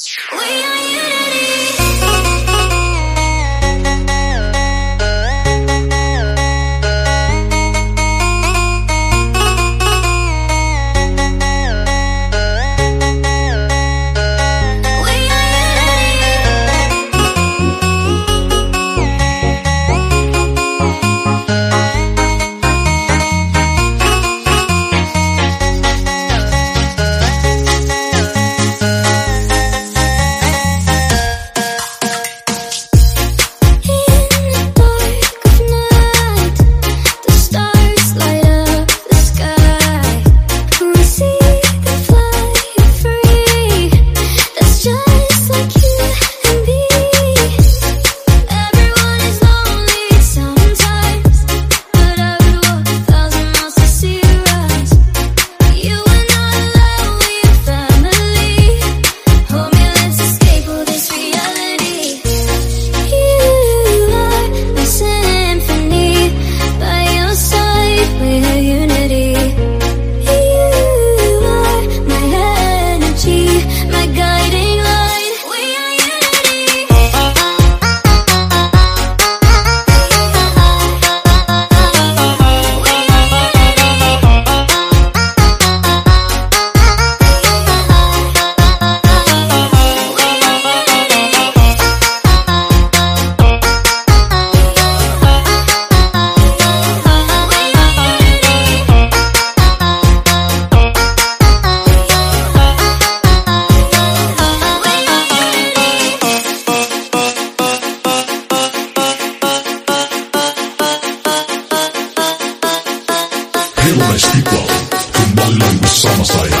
We are Nice people Kembali with some side